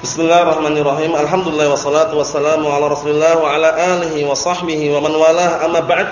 Bismillahirrahmanirrahim. Alhamdulillah wassalatu wassalamu ala Rasulillah wa ala alihi wa sahbihi wa man walah. Amma ba'd.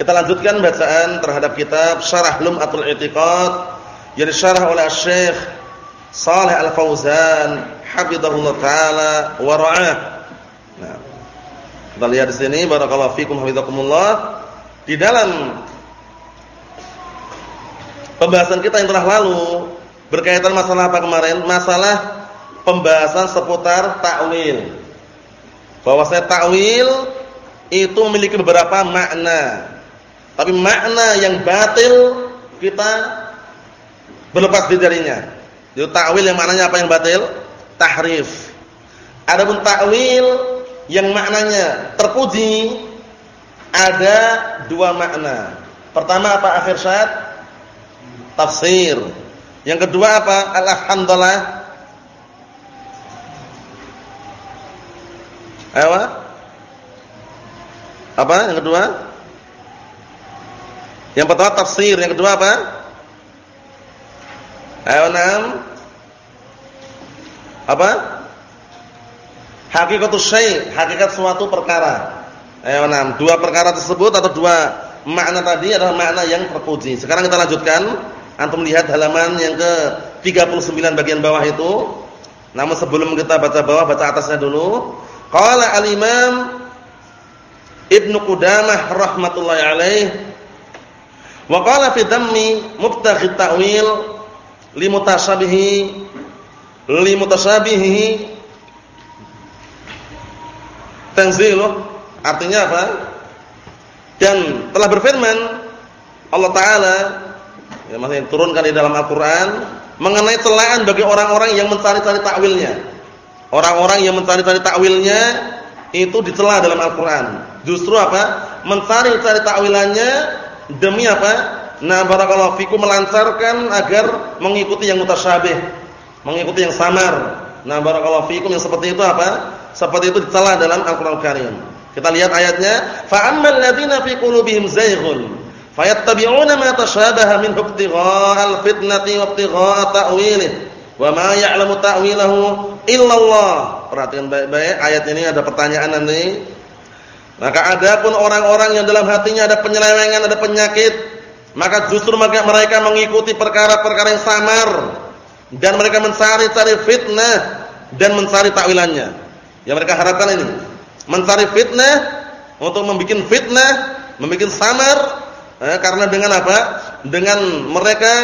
Kita lanjutkan bacaan terhadap kitab Syarah Lum'atul I'tiqad yang disyarah oleh Syekh Shalih Al-Fauzan hafizahullah taala wa ra'ah. Nah. Kita lihat di sini barakallahu fikum hafizakumullah di dalam pembahasan kita yang telah lalu berkaitan masalah apa kemarin? Masalah pembahasan seputar takwil. Bahwasanya takwil itu memiliki beberapa makna. Tapi makna yang batil kita berlepas diri darinya. Jadi takwil yang maknanya apa yang batil? Tahrif. Adapun takwil yang maknanya terpuji ada dua makna. Pertama apa akhir syad? Tafsir. Yang kedua apa? Alhamdulillah Ayo. Apa yang kedua? Yang pertama tafsir, yang kedua apa? Ayo enam. Apa? Hakikatus syai', hakikat suatu perkara. Ayo enam. Dua perkara tersebut atau dua makna tadi adalah makna yang terpuji. Sekarang kita lanjutkan. Antum lihat halaman yang ke 39 bagian bawah itu. Namun sebelum kita baca bawah, baca atasnya dulu. Qala al-Imam Ibnu Qudamah rahmatullahi alaih wa qala fi dhammi mubtaghi ta'wil li mutashabihi li mutashabihi tanzilu artinya apa? Dan telah berfirman Allah taala yang masih turunkan di dalam Al-Qur'an mengenai celaan bagi orang-orang yang mencari-cari takwilnya. Orang-orang yang mencari-cari takwilnya itu dicela dalam Al-Qur'an. Justru apa? Mencari-cari takwilannya demi apa? Nah, barakallahu fikum melancarkan agar mengikuti yang mutasyabih, mengikuti yang samar. Nah, barakallahu fikum yang seperti itu apa? Seperti itu dicela dalam Al-Qur'an Karim. Kita lihat ayatnya, fa ammal ladzina fi qulubihim zayghun fayattabi'una ma tashabaha min ibtigha'al fitnati wa ibtigha'a ta'wilihi Wa ma ya'lamu ta'wilahu illallah. Perhatikan baik-baik ayat ini ada pertanyaan nanti. Maka ada pun orang-orang yang dalam hatinya ada penyelewengan, ada penyakit, maka justru mereka mengikuti perkara-perkara yang samar dan mereka mencari-cari fitnah dan mencari takwilannya. Yang mereka harapkan ini, mencari fitnah untuk membuat fitnah, membuat samar eh, karena dengan apa? Dengan mereka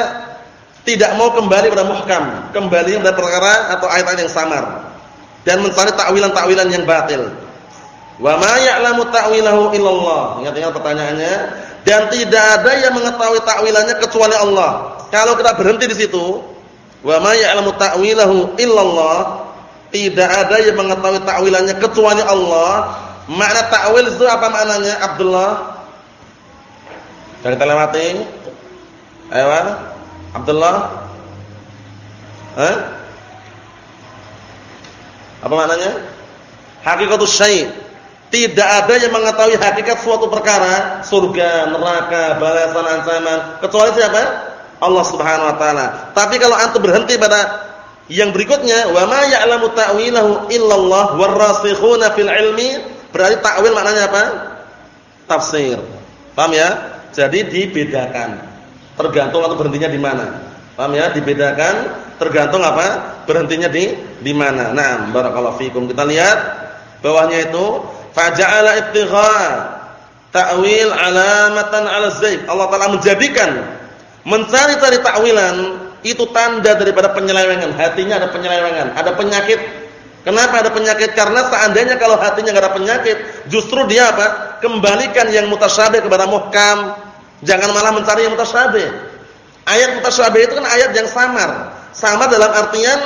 tidak mau kembali pada muhkam, kembali pada perkara atau ayat-ayat yang samar dan mencari takwilan-takwilan yang batil. Wa ma ya'lamu ta'wilahu illallah. Ingat-ingat pertanyaannya dan tidak ada yang mengetahui takwilannya kecuali Allah. Kalau kita berhenti di situ, wa ma ya'lamu ta'wilahu illallah, tidak ada yang mengetahui takwilannya kecuali Allah. Makna takwil itu apa maknanya? Abdullah. Dari telemati. Ayo. Abdullah? Hah? Apa maknanya? Hakikatus syai'. Tidak ada yang mengetahui hakikat suatu perkara, surga, neraka, balasan, ancaman, kecuali siapa? Allah Subhanahu wa taala. Tapi kalau antum berhenti pada yang berikutnya, wa ma ya'lamu ta'wilahu illallah warasikhuna fil ilmi, berarti ta'wil maknanya apa? Tafsir. Paham ya? Jadi dibedakan. Tergantung atau berhentinya di mana. Paham ya? Dibedakan tergantung apa? Berhentinya di di mana. Nah, barakallahu fikum. Kita lihat bawahnya itu faja'ala ibtigha ta'wil alamatan 'ala zaib. Allah taala menjadikan mencari-cari takwilan itu tanda daripada penyelewengan. Hatinya ada penyelewengan, ada penyakit. Kenapa ada penyakit? Karena seandainya kalau hatinya enggak ada penyakit, justru dia apa? Kembalikan yang mutasyabih kepada muhkam Jangan malah mencari yang mutasyabih. Ayat mutasyabih itu kan ayat yang samar. Samar dalam artian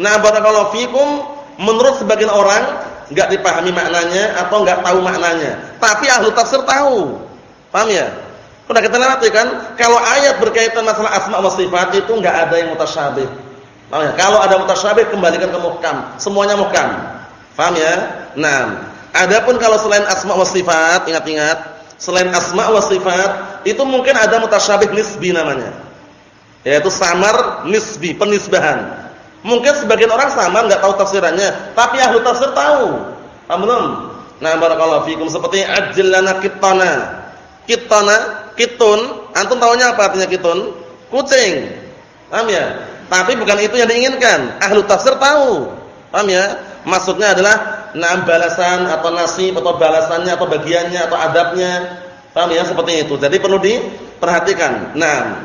na barakallahu fikum menurut sebagian orang enggak dipahami maknanya atau enggak tahu maknanya. Tapi ahlu tafsir tahu. Paham ya? Sudah kita lewati kan? Kalau ayat berkaitan masalah asma wa sifat itu enggak ada yang mutasyabih. Paham ya? Kalau ada mutasyabih kembalikan ke muhkam. Semuanya muhkam. Paham ya? Nah, adapun kalau selain asma wa sifat, ingat-ingat Selain asma wa sifat, itu mungkin ada mutasyabih nisbi namanya. Yaitu samar nisbi, penisbahan. Mungkin sebagian orang sama nggak tahu tafsirannya, tapi ahli tafsir tahu. Paham? Nah, barakallahu fikum seperti ajlana kitana. Kitana, kitun, antum tahunya apa artinya kitun? Kucing. Paham ya? Tapi bukan itu yang diinginkan. Ahli tafsir tahu. Paham ya? Maksudnya adalah nah balasan atau nasib atau balasannya atau bagiannya atau adabnya. Paham ya? Seperti itu. Jadi perlu diperhatikan. Nah,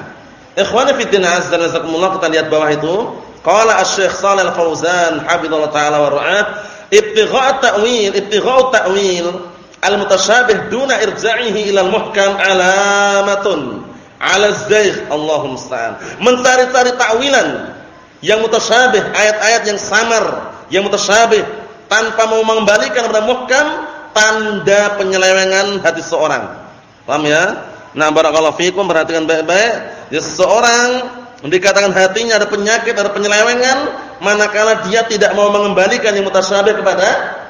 ikhwani fi din azza jalla kita lihat bawah itu. Qala Asy-Syaikh Shalal Al-Fauzan hafizallahu taala wa ra'ah, ibtigha' ta'wil, ibtigha' ta'wil al-mutasyabih duna irja'ihi ila al-muhkam alamatun 'ala az-zaygh Allahu musta'an. Mencari-cari takwilan yang mutasyabih, ayat-ayat yang samar, yang mutasyabih tanpa mau mengembalikan kepada muhkam tanda penyelewengan hati seorang. Paham ya? Nah, barakallahu fikum perhatikan baik-baik. Ya, seseorang dikatakan hatinya ada penyakit, ada penyelewengan, manakala dia tidak mau mengembalikan yang mutasyabih kepada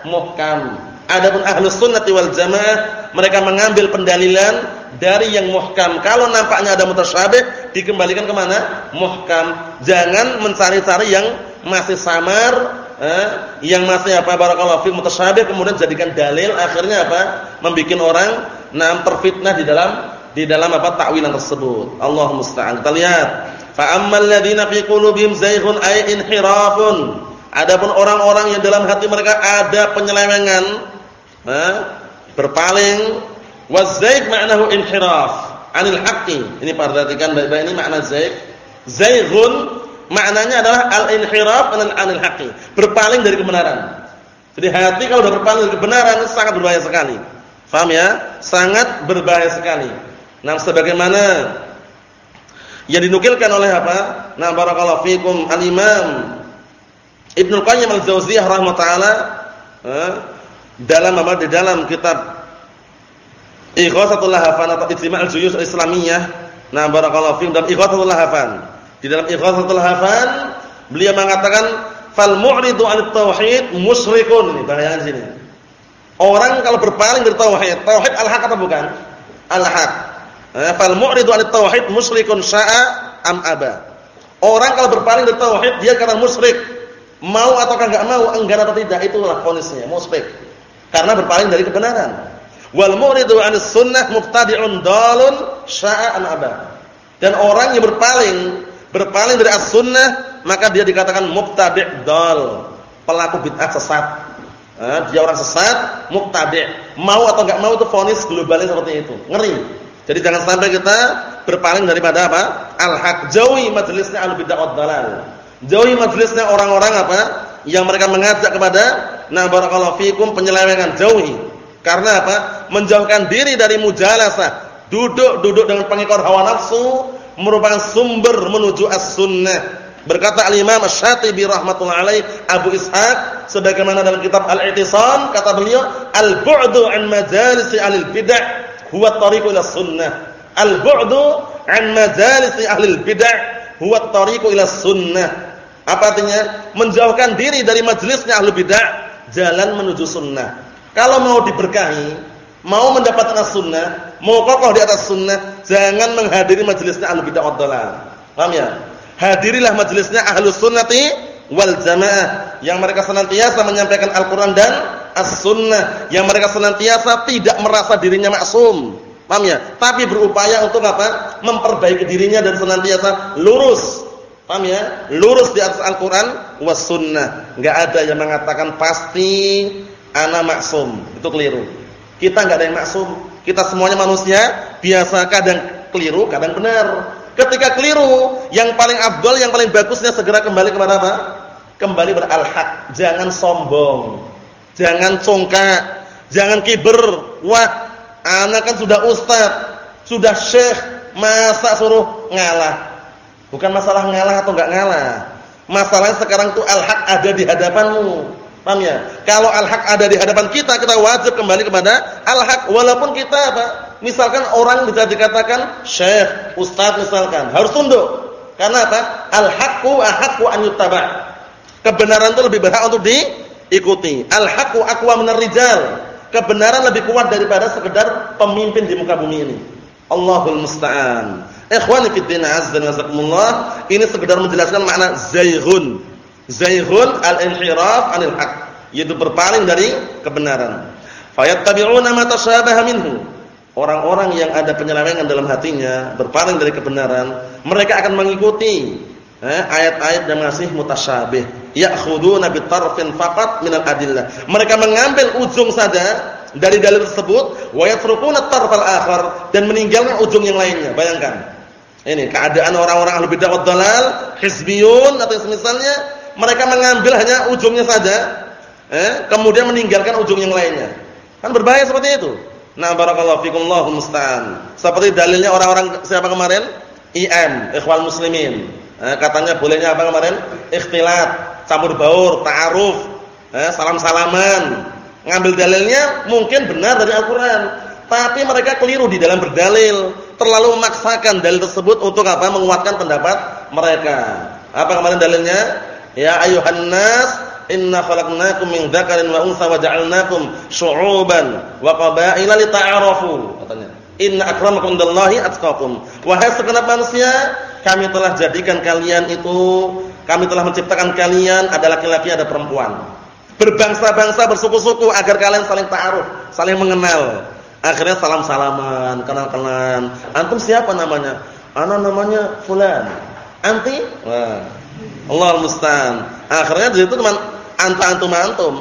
muhkam. Adapun ahlus sunnati wal jamaah, mereka mengambil pendalilan dari yang muhkam. Kalau nampaknya ada mutasyabih, dikembalikan ke mana? Muhkam. Jangan mencari-cari yang masih samar, eh, yang masih apa barakallahu fi mutasyabih kemudian jadikan dalil, akhirnya apa? Membikin orang nam terfitnah di dalam di dalam apa takwilan tersebut. Allah musta'an. Kita lihat Fa ammal ladzina fi qulubihim ay inhirafun. Adapun orang-orang yang dalam hati mereka ada penyelewengan, eh, berpaling, wazaygh ma'nahu inhiraf anil haqqi. Ini perhatikan baik-baik ini makna zaygh. Zayghun maknanya adalah al-inhiraf anil haqqi, berpaling dari kebenaran. Jadi hati kalau sudah berpaling dari kebenaran sangat berbahaya sekali. Faham ya? Sangat berbahaya sekali. Nah, sebagaimana yang dinukilkan oleh apa? Nah, barakallahu fikum al-Imam Ibnu Qayyim al-Jauziyah rahimahutaala eh, dalam apa di dalam kitab Ighatsatul Lahafan atau Ijtima' al-Juyus al-Islamiyah. Nah, barakallahu fikum dalam Ighatsatul Lahafan. Di dalam Ighatsatul Lahafan beliau mengatakan fal mu'ridu 'anil tauhid musyrikun. Ini bahagian sini. Orang kalau berpaling dari tauhid, tauhid al-haq atau bukan? Al-haq. Eh, fal mu'ridu 'anil tauhid musyrikun sya'a am aba. Orang kalau berpaling dari tauhid dia karena musyrik. Mau ataukah enggak mau, enggan atau tidak, itulah ponisnya, musyrik. Karena berpaling dari kebenaran. Wal mu'ridu 'anis sunnah mubtadi'un dalun sya'a am aba. Dan orang yang berpaling, berpaling dari as-sunnah, maka dia dikatakan mubtadi' dal, pelaku bid'ah sesat. Eh, dia orang sesat, mubtadi'. Mau atau enggak mau itu fonis globalnya seperti itu. Ngeri. Jadi jangan sampai kita berpaling daripada apa? Al-haq. Jauhi majelisnya al-bid'ah wad dalal. Jauhi majelisnya orang-orang apa? Yang mereka mengajak kepada na barakallahu fikum penyelewengan. Jauhi. Karena apa? Menjauhkan diri dari mujalasah. Duduk-duduk dengan pengikut hawa nafsu merupakan sumber menuju as-sunnah. Berkata al-Imam Asy-Syatibi rahimatullah alaih Abu Ishaq sebagaimana dalam kitab Al-I'tisam kata beliau al-bu'du an majalisi al bid'ah huwa tariqu ila sunnah. Al-bu'du an majalis ahli bid'ah huwa tariqu ila sunnah. Apa artinya? Menjauhkan diri dari majelisnya ahli bid'ah, jalan menuju sunnah. Kalau mau diberkahi, mau mendapatkan sunnah, mau kokoh di atas sunnah, jangan menghadiri majelisnya ahli bid'ah wad Paham ya? Hadirilah majelisnya ahli sunnati wal jamaah yang mereka senantiasa menyampaikan Al-Qur'an dan as-sunnah yang mereka senantiasa tidak merasa dirinya maksum. Paham ya? Tapi berupaya untuk apa? Memperbaiki dirinya dan senantiasa lurus. Paham ya? Lurus di atas Al-Qur'an was sunnah. Enggak ada yang mengatakan pasti ana maksum. Itu keliru. Kita enggak ada yang maksum. Kita semuanya manusia, biasa kadang keliru, kadang benar. Ketika keliru, yang paling abdul, yang paling bagusnya segera kembali kepada apa? Kembali ber al-haq. Jangan sombong. Jangan congkak, jangan kiber. Wah, anak kan sudah ustaz, sudah syekh, masa suruh ngalah. Bukan masalah ngalah atau enggak ngalah. Masalahnya sekarang tuh al-haq ada di hadapanmu. Paham ya? Kalau al-haq ada di hadapan kita, kita wajib kembali kepada al-haq walaupun kita apa? Misalkan orang bisa dikatakan syekh, ustaz misalkan, harus tunduk. Karena apa? Al-haqqu ahaqqu an yuttaba'. Kebenaran itu lebih berhak untuk di ikuti. Al-haqqu aqwa minar rijal. Kebenaran lebih kuat daripada sekedar pemimpin di muka bumi ini. Allahul musta'an. Ikhwani fid din azza wa jazakumullah, ini sekedar menjelaskan makna zaighun. Zayghun al-inhiraf 'anil haq, yaitu berpaling dari kebenaran. Fayattabi'una ma tashabaha minhu. Orang-orang yang ada penyelewengan dalam hatinya, berpaling dari kebenaran, mereka akan mengikuti eh, ayat-ayat yang masih mutasyabih. Ya'khuduna bitarfin faqat minal adillah. Mereka mengambil ujung saja dari dalil tersebut, wa yatrukuna tarfal akhar dan meninggalkan ujung yang lainnya. Bayangkan. Ini keadaan orang-orang ahli bidah wad dalal, hizbiyun atau semisalnya, mereka mengambil hanya ujungnya saja, eh, kemudian meninggalkan ujung yang lainnya. Kan berbahaya seperti itu. Nah, barakallahu fikum Allahu musta'an. Seperti dalilnya orang-orang siapa kemarin? IM, Ikhwan Muslimin. Eh, katanya bolehnya apa kemarin? Ikhtilat, campur baur, ta'aruf, eh, salam-salaman. Ngambil dalilnya mungkin benar dari Al-Qur'an, tapi mereka keliru di dalam berdalil, terlalu memaksakan dalil tersebut untuk apa? menguatkan pendapat mereka. Apa kemarin dalilnya? Ya ayuhan nas Inna khalaqnakum min dzakarin wa untha wa ja'alnakum syu'uban wa qabaila lita'arafu katanya. Inna akramakum indallahi atqakum. Wahai segenap manusia, kami telah jadikan kalian itu, kami telah menciptakan kalian ada laki-laki ada perempuan. Berbangsa-bangsa bersuku-suku agar kalian saling ta'aruf, saling mengenal. Akhirnya salam-salaman, kenal-kenalan. Antum siapa namanya? Ana namanya fulan. Anti? Wah. Allah musta'an. Akhirnya di situ teman anta antum antum.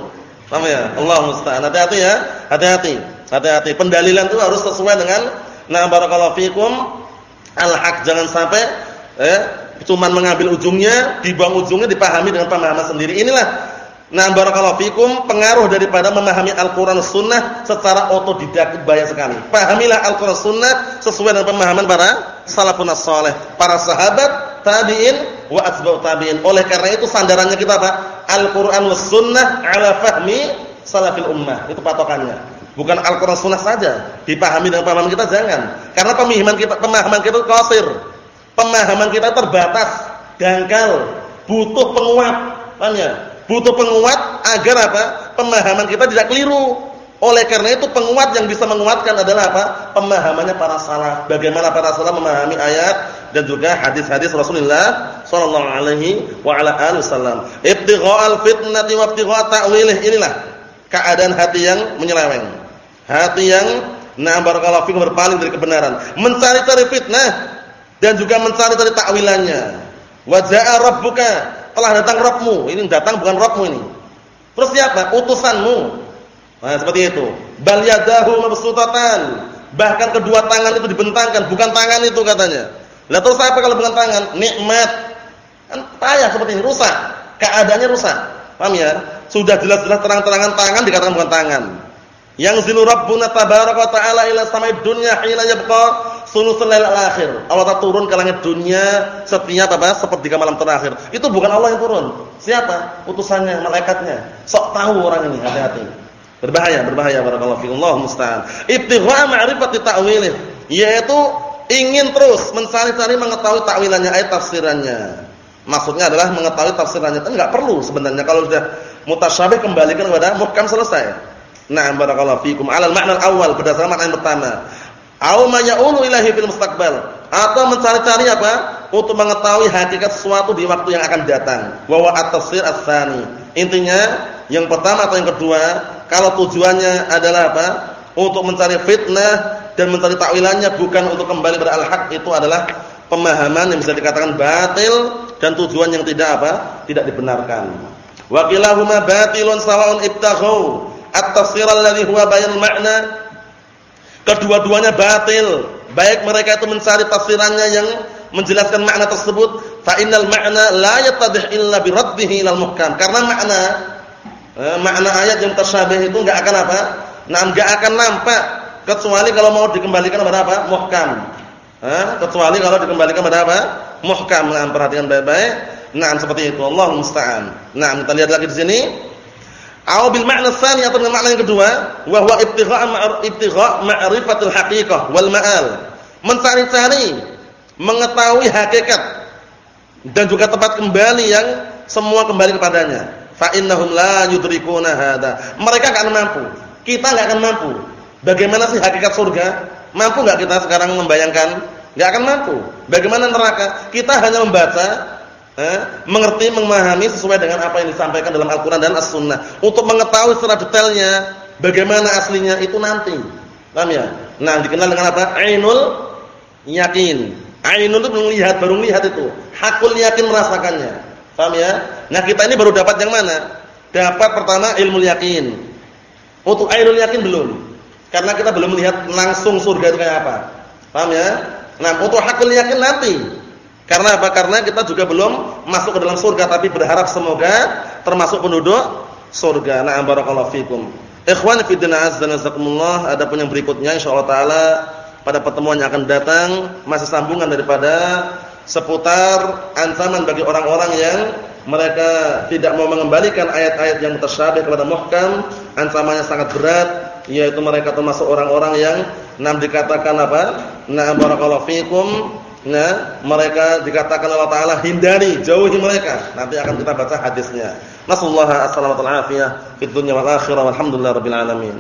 Paham ya? Allah musta'an. Hati-hati ya. Hati-hati. Hati-hati. Pendalilan itu harus sesuai dengan na barakallahu fikum al-haq. Jangan sampai eh cuma mengambil ujungnya, dibuang ujungnya dipahami dengan pemahaman sendiri. Inilah Nah, barakallahu fikum pengaruh daripada memahami Al-Qur'an Sunnah secara otodidak bahaya sekali. Pahamilah Al-Qur'an Sunnah sesuai dengan pemahaman para salafun saleh, para sahabat, tabi'in wa atba'ut tabi'in. Oleh karena itu sandarannya kita apa? Al-Qur'an was sunnah ala fahmi salafil ummah. Itu patokannya. Bukan Al-Qur'an sunnah saja. Dipahami dengan pemahaman kita jangan. Karena pemahaman kita pemahaman kita qasir. Pemahaman kita terbatas, dangkal, butuh penguat. Paham ya? Butuh penguat agar apa? Pemahaman kita tidak keliru. Oleh karena itu penguat yang bisa menguatkan adalah apa? Pemahamannya para salaf. Bagaimana para salaf memahami ayat dan juga hadis-hadis Rasulullah sallallahu alaihi wa ala alihi wasallam. Ibtigha'al fitnati wa ibtigha' ta'wilih. Inilah keadaan hati yang menyeleweng. Hati yang na barakallahu berpaling dari kebenaran, mencari-cari fitnah dan juga mencari-cari takwilannya. Wa ja'a rabbuka, telah datang Rabbmu. Ini datang bukan Rabbmu ini. Terus siapa? Utusanmu Nah, seperti itu. Bal yadahu mabsutatan. Bahkan kedua tangan itu dibentangkan, bukan tangan itu katanya. Lah terus apa kalau bukan tangan? Nikmat. Kan payah seperti ini, rusak. Keadaannya rusak. Paham ya? Sudah jelas-jelas terang-terangan tangan dikatakan bukan tangan. Yang zilu rabbuna tabaraka ta'ala ila samai dunya hina yabqa sulusul lail akhir. Allah tak turun ke langit dunia setiap apa? Sepertiga malam terakhir. Itu bukan Allah yang turun. Siapa? Utusannya, malaikatnya. Sok tahu orang ini, hati-hati. Berbahaya, berbahaya barakallahu fikum. Allah musta'an. Ibtigha' ma'rifati ta'wilih, yaitu ingin terus mencari-cari mengetahui takwilannya ayat tafsirannya. Maksudnya adalah mengetahui tafsirannya. Itu enggak perlu sebenarnya kalau sudah mutasyabih kembalikan kepada muhkam selesai. Nah, barakallahu fikum. Alal ma'na al-awwal berdasarkan makna yang pertama. Au ma ya'ulu ilahi fil mustaqbal atau mencari-cari apa? Untuk mengetahui hakikat sesuatu di waktu yang akan datang. Wa wa at-tafsir ats-tsani. Intinya yang pertama atau yang kedua kalau tujuannya adalah apa? Untuk mencari fitnah dan mencari takwilannya bukan untuk kembali pada al-haq itu adalah pemahaman yang bisa dikatakan batil dan tujuan yang tidak apa? tidak dibenarkan. Wa kilahuma batilun sawa'un ibtaghu at-tafsir alladhi huwa bayan makna. Kedua-duanya batil, baik mereka itu mencari tafsirannya yang menjelaskan makna tersebut, fa innal ma'na la yattadih illa bi raddihi ilal muhkam. Karena makna eh, makna ayat yang tersyabih itu enggak akan apa? Nah, enggak akan nampak kecuali kalau mau dikembalikan kepada apa? Muhkam. Eh, kecuali kalau dikembalikan kepada apa? Muhkam. Nah, perhatikan baik-baik. Nah, seperti itu. Allah musta'an. Nah, kita lihat lagi di sini. Au bil ma'na tsani atau dengan makna yang kedua, wa huwa ibtigha' ibtigha' ma'rifatul haqiqah wal ma'al. Mencari-cari mengetahui hakikat dan juga tempat kembali yang semua kembali kepadanya fa innahum la yudrikuna hada. Mereka enggak akan mampu. Kita enggak akan mampu. Bagaimana sih hakikat surga? Mampu enggak kita sekarang membayangkan? Enggak akan mampu. Bagaimana neraka? Kita hanya membaca eh, mengerti, memahami sesuai dengan apa yang disampaikan dalam Al-Qur'an dan As-Sunnah. Untuk mengetahui secara detailnya bagaimana aslinya itu nanti. Paham ya? Nah, dikenal dengan apa? Ainul yakin. Ainul itu melihat, baru melihat itu. Hakul yakin merasakannya. Paham ya? Nah, kita ini baru dapat yang mana? Dapat pertama ilmu yakin. Untuk ainul yakin belum. Karena kita belum melihat langsung surga itu kayak apa. Paham ya? Nah, untuk hakul yakin nanti. Karena apa? Karena kita juga belum masuk ke dalam surga tapi berharap semoga termasuk penduduk surga. Na'am barakallahu fikum. Ikhwan fi din azza nazakumullah, ada pun yang berikutnya insyaallah taala pada pertemuan yang akan datang masih sambungan daripada seputar ancaman bagi orang-orang yang mereka tidak mau mengembalikan ayat-ayat yang mutasyabih kepada muhkam, ancamannya sangat berat yaitu mereka termasuk orang-orang yang nam dikatakan apa? Na barakallahu fikum. Nah, mereka dikatakan Allah taala hindari, jauhi mereka. Nanti akan kita baca hadisnya. Nasallahu alaihi wasallam fid dunya wal akhirah alamin.